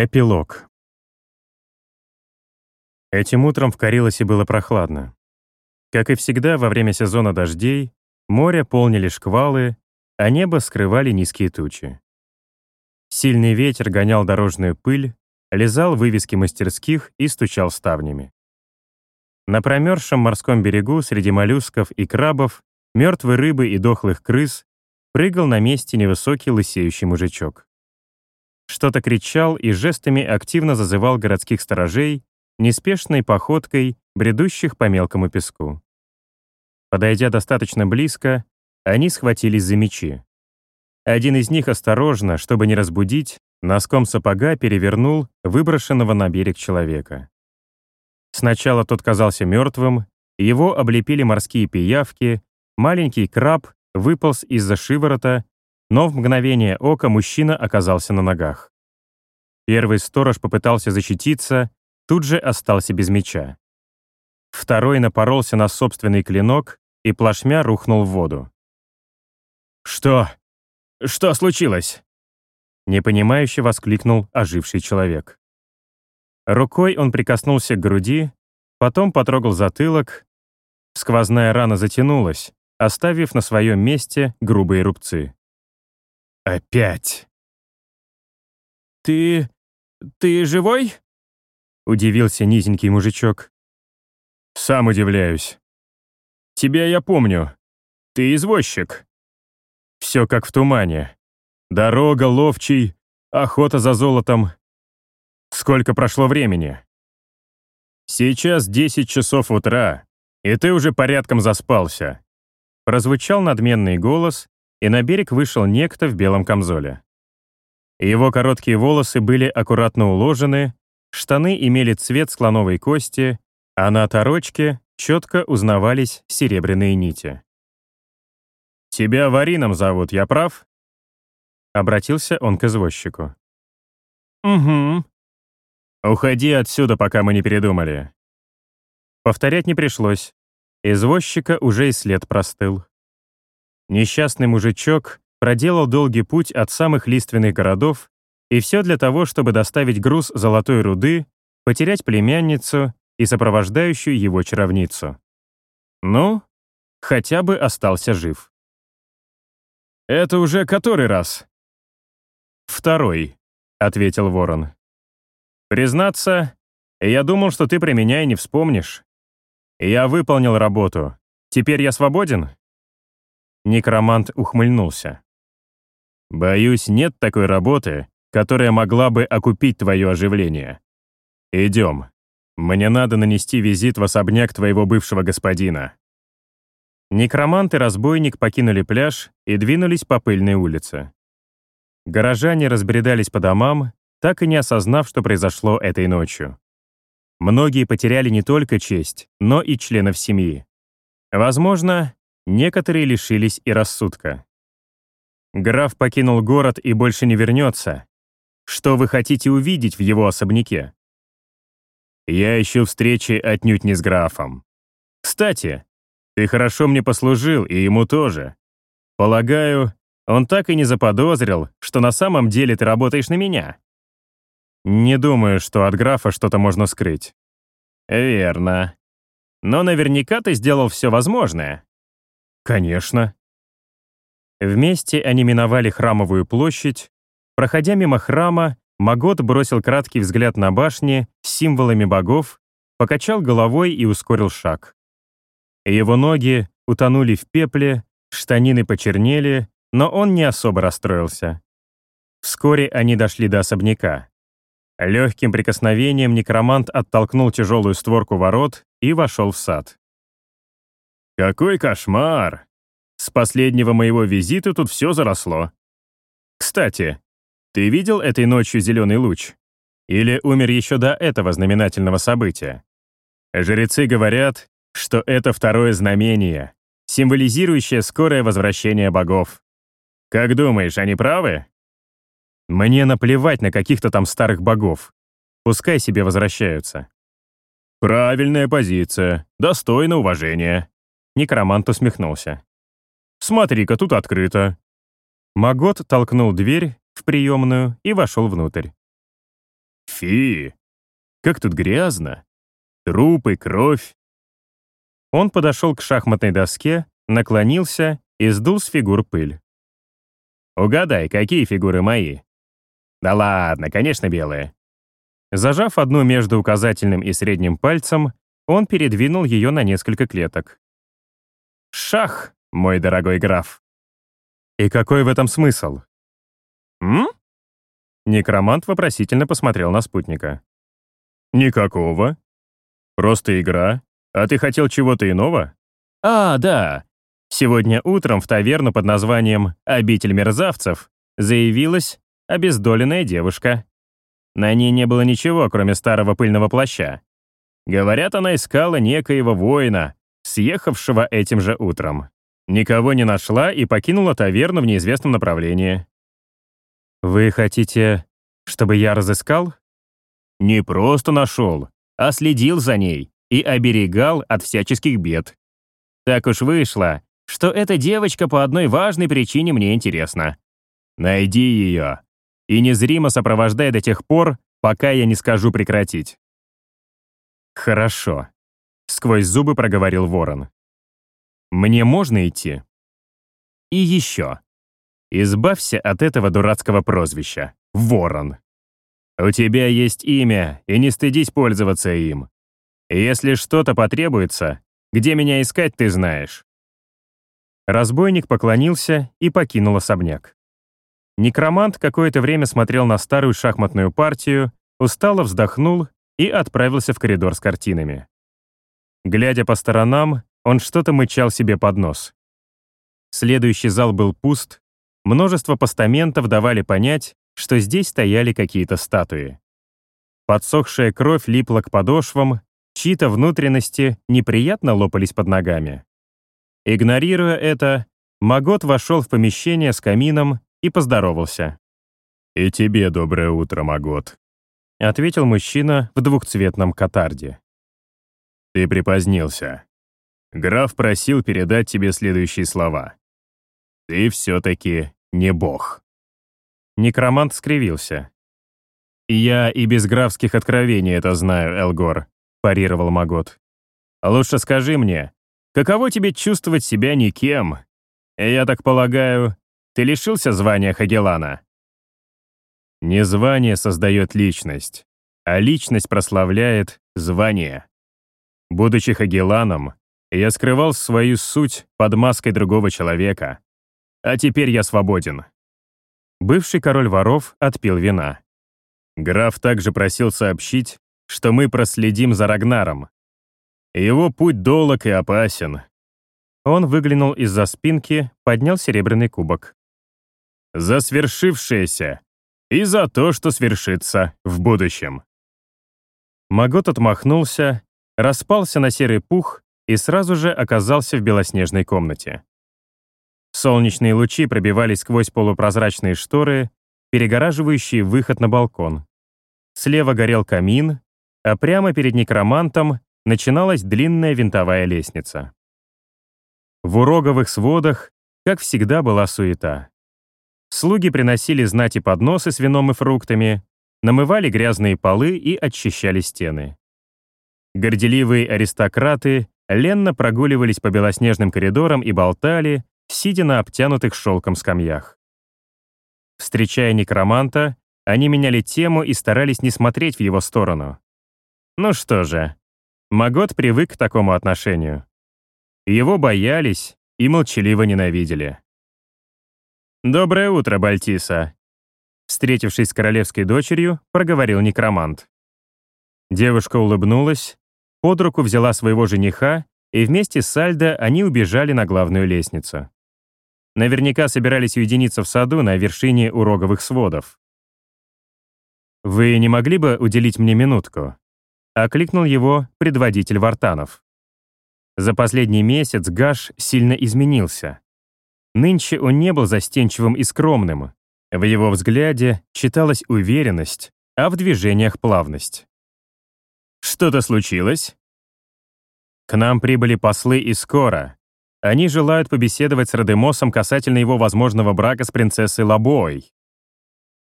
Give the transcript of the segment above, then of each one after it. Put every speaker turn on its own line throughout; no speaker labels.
Эпилог. Этим утром в Карилосе было прохладно. Как и всегда, во время сезона дождей море полнили шквалы, а небо скрывали низкие тучи. Сильный ветер гонял дорожную пыль, лизал вывески мастерских и стучал ставнями. На промерзшем морском берегу среди моллюсков и крабов, мертвой рыбы и дохлых крыс прыгал на месте невысокий лысеющий мужичок. Что-то кричал и жестами активно зазывал городских сторожей, неспешной походкой, бредущих по мелкому песку. Подойдя достаточно близко, они схватились за мечи. Один из них осторожно, чтобы не разбудить, носком сапога перевернул выброшенного на берег человека. Сначала тот казался мертвым, его облепили морские пиявки, маленький краб выполз из-за шиворота, но в мгновение ока мужчина оказался на ногах. Первый сторож попытался защититься, тут же остался без меча. Второй напоролся на собственный клинок и плашмя рухнул в воду. «Что? Что случилось?» Непонимающе воскликнул оживший человек. Рукой он прикоснулся к груди, потом потрогал затылок. Сквозная рана затянулась, оставив на своем месте грубые рубцы. «Опять!»
«Ты... ты живой?»
— удивился низенький мужичок.
«Сам удивляюсь. Тебя я помню. Ты извозчик».
Все как в тумане. Дорога, ловчий, охота за золотом. Сколько прошло времени?
Сейчас 10 часов утра, и ты уже порядком заспался.
Прозвучал надменный голос, и на берег вышел некто в белом камзоле. Его короткие волосы были аккуратно уложены, штаны имели цвет слоновой кости, а на оторочке четко узнавались серебряные нити.
«Тебя Варином зовут, я прав?»
Обратился он к извозчику.
«Угу». «Уходи отсюда, пока мы не передумали».
Повторять не пришлось. Извозчика уже и след простыл. Несчастный мужичок проделал долгий путь от самых лиственных городов, и все для того, чтобы доставить груз золотой руды, потерять племянницу и сопровождающую его чаровницу. Ну, хотя бы остался жив.
«Это уже который раз?»
«Второй», — ответил ворон. «Признаться, я думал, что ты про меня и не вспомнишь. Я выполнил работу. Теперь я свободен?» Некромант ухмыльнулся. «Боюсь, нет такой работы, которая могла бы окупить твое оживление. Идем. Мне надо нанести визит в особняк твоего бывшего господина». Некромант и разбойник покинули пляж и двинулись по пыльной улице. Горожане разбредались по домам, так и не осознав, что произошло этой ночью. Многие потеряли не только честь, но и членов семьи. Возможно, Некоторые лишились и рассудка. Граф покинул город и больше не вернется. Что вы хотите увидеть в его особняке? Я ищу встречи отнюдь не с графом. Кстати, ты хорошо мне послужил, и ему тоже. Полагаю, он так и не заподозрил, что на самом деле ты работаешь на меня. Не думаю, что от графа что-то можно скрыть. Верно. Но наверняка ты сделал все возможное. Конечно. Вместе они миновали храмовую площадь. Проходя мимо храма, Магот бросил краткий взгляд на башни с символами богов, покачал головой и ускорил шаг. Его ноги утонули в пепле, штанины почернели, но он не особо расстроился. Вскоре они дошли до особняка. Легким прикосновением некромант оттолкнул тяжелую створку ворот и вошел в сад.
«Какой кошмар! С последнего моего визита тут все заросло. Кстати, ты видел этой ночью зеленый луч? Или умер еще до этого знаменательного события? Жрецы говорят, что это второе знамение, символизирующее скорое возвращение богов. Как думаешь, они правы?
Мне наплевать на каких-то там старых богов. Пускай себе возвращаются.
Правильная позиция, достойна уважения.
Некромант усмехнулся.
«Смотри-ка, тут открыто».
Магот толкнул дверь в приемную и вошел внутрь.
Фи! Как тут грязно! Трупы, кровь!»
Он подошел к шахматной доске, наклонился и сдул с фигур пыль.
«Угадай, какие фигуры мои?» «Да ладно, конечно, белые».
Зажав одну между указательным и средним пальцем, он передвинул ее на несколько клеток.
«Шах, мой дорогой граф!»
«И какой в этом смысл?»
«М?»
Некромант вопросительно посмотрел на спутника.
«Никакого. Просто игра. А ты хотел чего-то иного?»
«А, да. Сегодня утром в таверну под названием «Обитель мерзавцев» заявилась обездоленная девушка. На ней не было ничего, кроме старого пыльного плаща. Говорят, она искала некоего воина, съехавшего этим же утром. Никого не нашла и покинула таверну в неизвестном направлении. «Вы хотите, чтобы я разыскал?»
«Не просто нашел, а следил за ней и оберегал от всяческих бед. Так уж вышло, что эта девочка по одной важной причине мне интересна. Найди ее и незримо сопровождай до тех пор, пока я не скажу прекратить».
«Хорошо», — сквозь зубы проговорил ворон. «Мне можно идти?» «И еще. Избавься от этого дурацкого прозвища. Ворон. У тебя есть имя, и не стыдись пользоваться им. Если что-то потребуется, где меня искать, ты знаешь». Разбойник поклонился и покинул особняк. Некромант какое-то время смотрел на старую шахматную партию, устало вздохнул и отправился в коридор с картинами. Глядя по сторонам, он что-то мычал себе под нос. Следующий зал был пуст, множество постаментов давали понять, что здесь стояли какие-то статуи. Подсохшая кровь липла к подошвам, чьи-то внутренности неприятно лопались под ногами. Игнорируя это, Магот вошел в помещение с камином и поздоровался.
«И тебе доброе утро, Магот», —
ответил мужчина в двухцветном катарде.
«Ты припозднился. Граф просил передать тебе следующие слова. Ты все-таки не бог».
Некромант скривился. «Я и без графских откровений это знаю, Элгор», — парировал Магот. «Лучше скажи мне, каково тебе чувствовать себя никем? Я так полагаю, ты лишился звания Хагелана?»
Не звание создает личность, а личность прославляет звание. Будучи Хагеланом, я скрывал свою суть под маской другого человека. А теперь я свободен.
Бывший король воров отпил вина.
Граф также просил сообщить, что мы проследим за Рагнаром. Его путь долг и опасен.
Он выглянул из-за спинки, поднял серебряный кубок
за свершившееся и за то, что свершится в будущем.
Магот отмахнулся, распался на серый пух и сразу же оказался в белоснежной комнате. Солнечные лучи пробивались сквозь полупрозрачные шторы, перегораживающие выход на балкон. Слева горел камин, а прямо перед некромантом начиналась длинная винтовая лестница. В уроговых сводах, как всегда, была суета. Слуги приносили знати подносы с вином и фруктами, намывали грязные полы и очищали стены. Горделивые аристократы ленно прогуливались по белоснежным коридорам и болтали, сидя на обтянутых шелком скамьях. Встречая некроманта, они меняли тему и старались не смотреть в его сторону. Ну что же, Магот привык к такому отношению. Его боялись и молчаливо ненавидели. «Доброе утро, Бальтиса!» Встретившись с королевской дочерью, проговорил некромант. Девушка улыбнулась, под руку взяла своего жениха, и вместе с Сальдо они убежали на главную лестницу. Наверняка собирались уединиться в саду на вершине уроговых сводов. «Вы не могли бы уделить мне минутку?» — окликнул его предводитель Вартанов. За последний месяц Гаш сильно изменился. Нынче он не был застенчивым и скромным. В его взгляде читалась уверенность, а в движениях плавность. «Что-то случилось?» «К нам прибыли послы из Скора. Они желают побеседовать с Радемосом касательно его возможного брака с принцессой Лабой.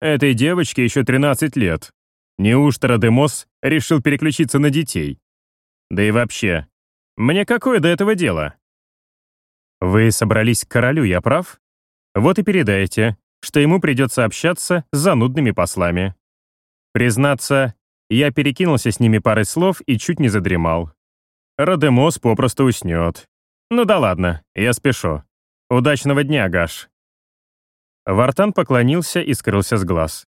Этой девочке еще 13 лет. Неужто Радемос решил переключиться на детей? Да и вообще, мне какое до этого дело? Вы собрались к королю, я прав? Вот и передайте, что ему придется общаться с занудными послами. Признаться, я перекинулся с ними парой слов и чуть не задремал. Радемос попросту уснет. Ну да ладно, я спешу. Удачного дня, Гаш. Вартан поклонился и скрылся с глаз.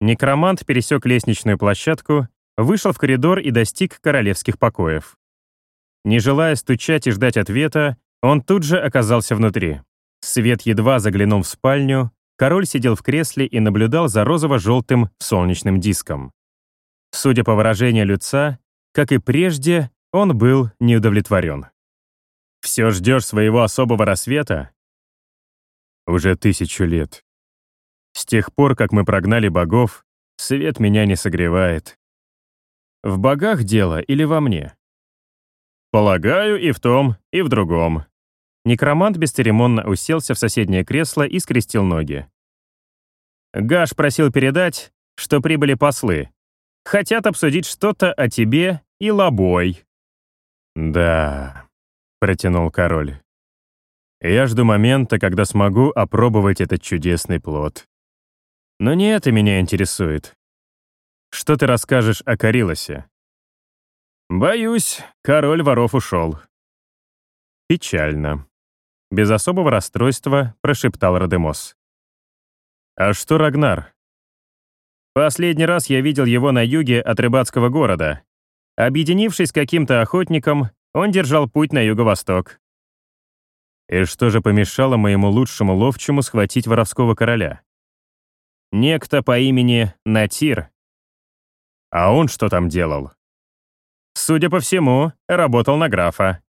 Некромант пересек лестничную площадку, вышел в коридор и достиг королевских покоев. Не желая стучать и ждать ответа, он тут же оказался внутри. Свет едва заглянул в спальню, король сидел в кресле и наблюдал за розово-желтым солнечным диском. Судя по выражению лица, как и прежде, он был неудовлетворен. «Все ждешь своего особого рассвета?» «Уже тысячу лет. С тех пор, как мы прогнали богов, свет меня не согревает. В богах дело или во мне?» «Полагаю, и в том, и в другом». Некромант бесцеремонно уселся в соседнее кресло и скрестил ноги. Гаш просил передать, что прибыли послы. Хотят обсудить что-то о тебе и лобой. «Да», — протянул король. «Я жду момента, когда смогу опробовать этот чудесный плод. Но не это меня интересует. Что ты расскажешь о Карилосе?» «Боюсь, король воров ушел». «Печально», — без особого расстройства прошептал Радемос. «А что Рагнар?» «Последний раз я видел его на юге от рыбацкого города. Объединившись с каким-то охотником, он держал путь на юго-восток. И что же помешало моему лучшему ловчему схватить воровского короля? Некто по имени Натир. А он что там делал? Судя по всему, работал на графа.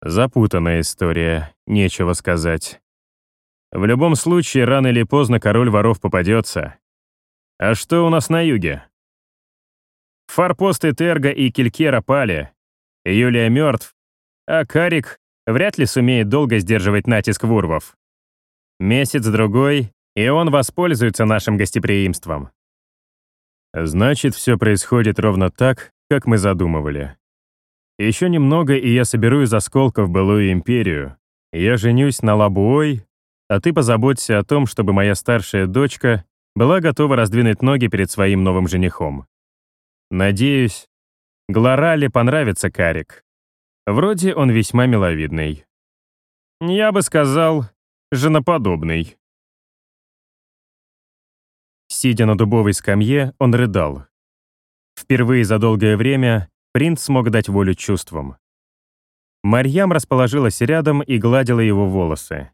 Запутанная история, нечего сказать. В любом случае, рано или поздно король воров попадется. А что у нас на юге? Форпосты Терга и Килькера пали. Юлия мертв, а Карик вряд ли сумеет долго сдерживать натиск вурвов. Месяц-другой, и он воспользуется нашим гостеприимством. Значит, все происходит ровно так, как мы задумывали. Еще немного, и я соберу из осколков былую империю. Я женюсь на Лабуой, а ты позаботься о том, чтобы моя старшая дочка была готова раздвинуть ноги перед своим новым женихом. Надеюсь, Глорале понравится Карик. Вроде он весьма миловидный. Я бы сказал, женоподобный. Сидя на дубовой скамье, он рыдал. Впервые за долгое время принц смог дать волю чувствам. Марьям расположилась рядом и гладила его волосы.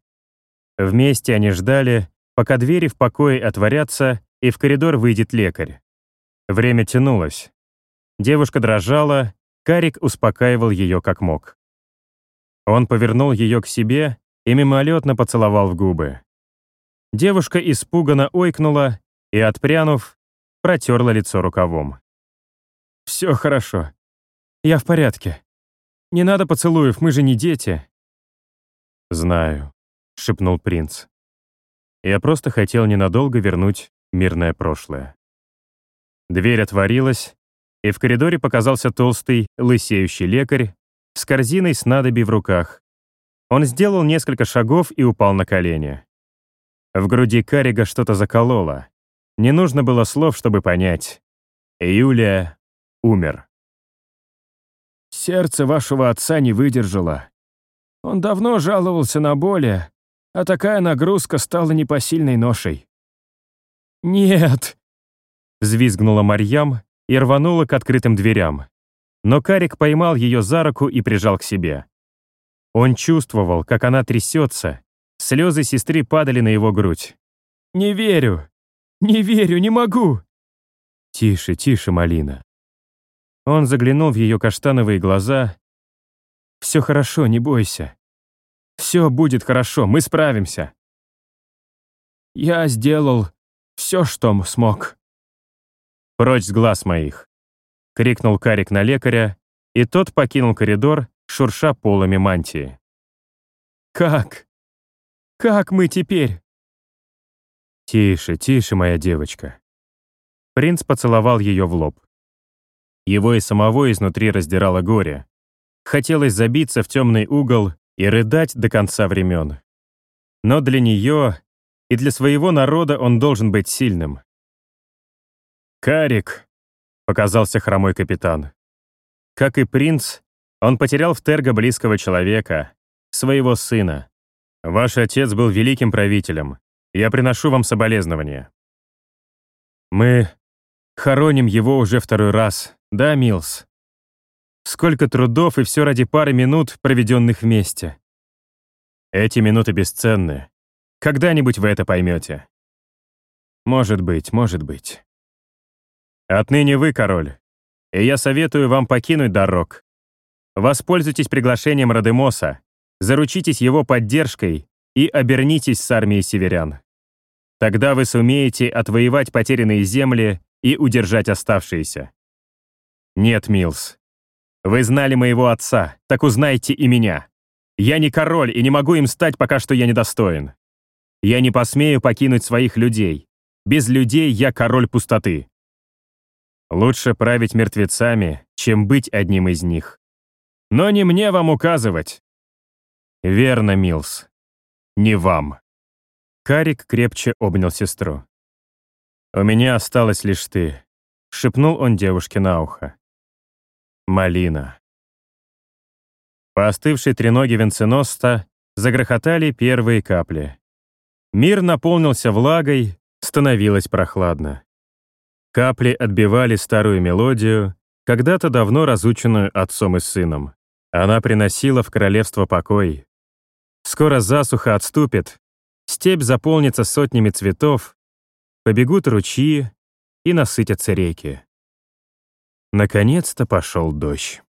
Вместе они ждали, пока двери в покое отворятся и в коридор выйдет лекарь. Время тянулось. Девушка дрожала, Карик успокаивал ее как мог. Он повернул ее к себе и мимолетно поцеловал в губы. Девушка испуганно ойкнула и, отпрянув, протерла лицо рукавом. «Все хорошо. Я в порядке. Не надо поцелуев, мы же не дети». «Знаю», — шепнул принц. «Я просто хотел ненадолго вернуть мирное прошлое». Дверь отворилась, и в коридоре показался толстый, лысеющий лекарь с корзиной снадобий в руках. Он сделал несколько шагов и упал на колени. В груди Карига что-то закололо. Не нужно было слов, чтобы понять. Юлия умер. «Сердце вашего отца не выдержало. Он давно жаловался на боли, а такая нагрузка стала непосильной ношей». «Нет!» — взвизгнула Марьям и рванула к открытым дверям. Но Карик поймал ее за руку и прижал к себе. Он чувствовал, как она трясется. Слезы сестры падали на его грудь. «Не верю! Не верю, не могу!» «Тише, тише, Малина!» Он заглянул в ее каштановые глаза. «Все хорошо, не бойся. Все будет хорошо, мы справимся». «Я сделал все, что смог», «Прочь с глаз моих!» — крикнул Карик на лекаря, и тот покинул коридор, шурша полами мантии. «Как? Как мы теперь?» «Тише, тише, моя девочка. Принц поцеловал ее в лоб. Его и самого изнутри раздирало горе. Хотелось забиться в темный угол и рыдать до конца времен. Но для нее и для своего народа он должен быть сильным. «Карик», — показался хромой капитан. Как и принц, он потерял в Терго близкого человека, своего сына. Ваш отец был великим правителем. Я приношу вам соболезнования. Мы хороним его уже второй раз, да, Милс? Сколько трудов и все ради пары минут, проведенных вместе. Эти минуты бесценны. Когда-нибудь вы это поймете. Может быть, может быть. Отныне вы король, и я советую вам покинуть дорог. Воспользуйтесь приглашением Радемоса, заручитесь его поддержкой и обернитесь с армией северян. Тогда вы сумеете отвоевать потерянные земли и удержать оставшиеся. Нет, Милс. Вы знали моего отца, так узнайте и меня. Я не король и не могу им стать, пока что я недостоин. Я не посмею покинуть своих людей. Без людей я король пустоты. Лучше править мертвецами, чем быть одним из них. Но не мне вам указывать. Верно, Милс. Не вам. Карик крепче обнял сестру. «У меня осталась лишь ты», — шепнул он девушке на ухо. «Малина». По остывшей треноге венценоста загрохотали первые капли. Мир наполнился влагой, становилось прохладно. Капли отбивали старую мелодию, когда-то давно разученную отцом и сыном. Она приносила в королевство покой. Скоро засуха отступит, Степь заполнится сотнями цветов, побегут ручьи и насытятся реки. Наконец-то пошел дождь.